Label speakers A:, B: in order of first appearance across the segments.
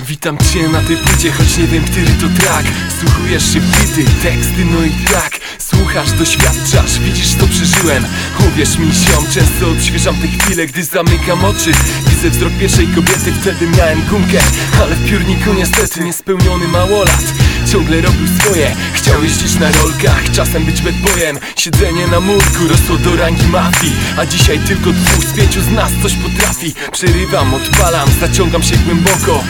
A: Witam cię na tej płycie, choć nie wiem, który to track. Słuchujesz się bity, teksty, no i tak Słuchasz, doświadczasz, widzisz co przeżyłem. Uwierz mi ziom, często odświeżam te chwile Gdy zamykam oczy, widzę wzrok pierwszej kobiety Wtedy miałem gumkę, ale w piórniku niestety Niespełniony małolat, ciągle robił swoje. Chciał jeździć na rolkach, czasem być bad boyem Siedzenie na murku rosło do rangi mafii. A dzisiaj tylko dwóch z pięciu z nas coś potrafi. Przerywam, odpalam, zaciągam się głęboko.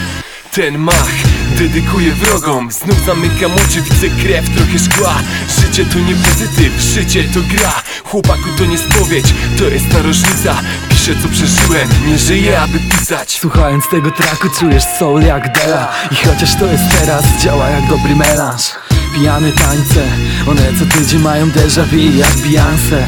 A: Ten mach dedykuję wrogom. Znów zamykam oczy, widzę krew, trochę szkła. Życie to nie pozytyw, życie to gra Chłopaku to nie spowiedź, to jest ta różnica. Piszę co przeżyłem, nie żyję aby pisać.
B: Słuchając tego traku czujesz soul jak Dela. I chociaż to jest teraz, działa jak dobry melanż. Pijane tańce, one co tydzień mają déjà vu jak Beyoncé.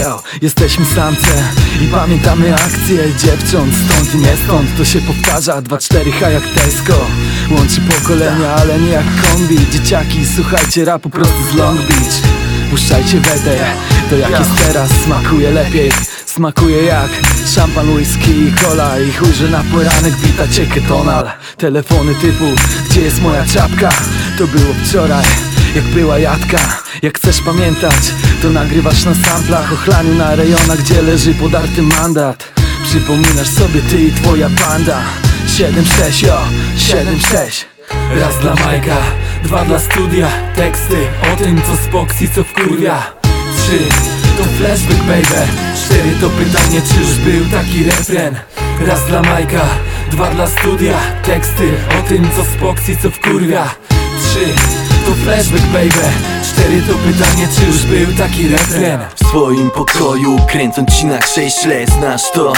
B: Yo, jesteśmy samce i pamiętamy akcje dziewcząt Stąd i nie stąd, to się powtarza 2-4H jak Tesco. Łączy pokolenia, ale nie jak kombi. Dzieciaki, słuchajcie rapu prosto z Long Beach. Puszczajcie wedę, to jak jest teraz. Smakuje lepiej, smakuje jak Szampan, whisky i cola. I chuj, że na poranek wita cię ketonal. Telefony typu, gdzie jest moja czapka? To było wczoraj jak była jadka. Jak chcesz pamiętać, to nagrywasz na samplach Ochlaniu na rejonach, gdzie leży podarty mandat. Przypominasz sobie ty i twoja banda 7-6, yo, 7-6 Raz dla Majka, dwa dla studia. Teksty o tym, co z i co wkurwia Trzy, to flashback baby. Cztery to pytanie, czy już był taki refren? Raz dla Majka, dwa dla studia. Teksty o tym, co z i co wkurwia Trzy, to flashback baby. Cztery to pytanie, czy już był taki refren?
C: W swoim pokoju kręcąc ci na krześle Znasz to,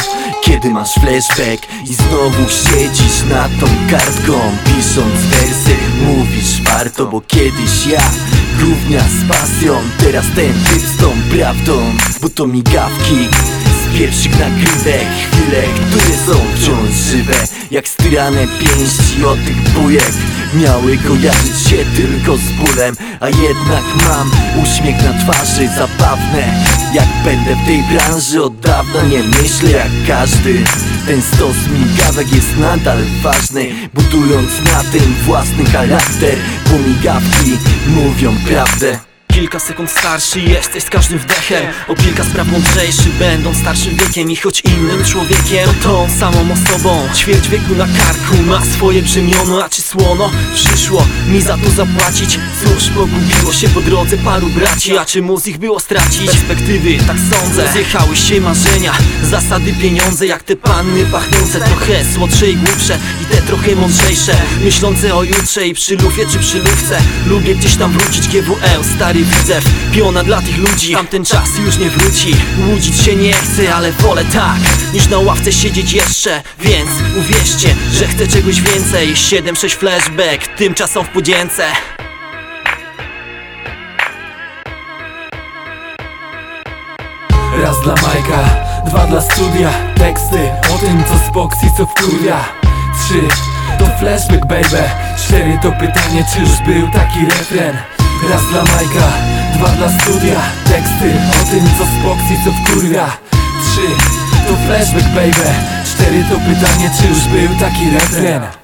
C: kiedy masz flashback I znowu siedzisz nad tą kartką Pisząc wersy, mówisz warto Bo kiedyś ja gównia z pasją. Teraz ten typ z tą prawdą Bo to migawki. Z pierwszych nagrywek Chwile, które są wciąż żywe. Jak styrane pięści od tych bujek. Miały kojarzyć się tylko z bólem A jednak mam uśmiech na twarzy Zabawne jak będę w tej branży Od dawna nie myślę jak każdy Ten stos migawek jest nadal ważny Budując na tym własny charakter. Bo mówią prawdę
D: Kilka sekund starszy jesteś z każdym wdechem. O kilka spraw mądrzejszy będą starszym wiekiem I choć innym człowiekiem To tą samą osobą Ćwierć wieku na karku ma swoje brzemiono A czy słono. Przyszło mi za to zapłacić? Cóż, pogubiło się po drodze paru braci? A czy móc ich było stracić? Perspektywy, tak sądzę Zjechały się marzenia. Zasady pieniądze jak te panny pachnące. Trochę słodsze i głupsze I te trochę mądrzejsze. Myślące o jutrze i przy lufie czy przy lufce. Lubię gdzieś tam wrócić GWL, stary widzew Piona dla tych ludzi, tamten czas już nie wróci. Łudzić się nie chcę, ale wolę tak Niż na ławce siedzieć jeszcze. Więc uwierzcie, że chcę czegoś więcej. 7-6 flashback, tymczasem w podzięce
B: Raz dla Majka, dwa dla studia. Teksty o tym co z boks co wkurwia. Trzy to flashback baby. Cztery to pytanie czy już był taki refren Raz dla Majka, dwa dla studia. Teksty o tym co z boksji co wkurwia. Trzy to flashback baby. Cztery to pytanie czy już był taki refren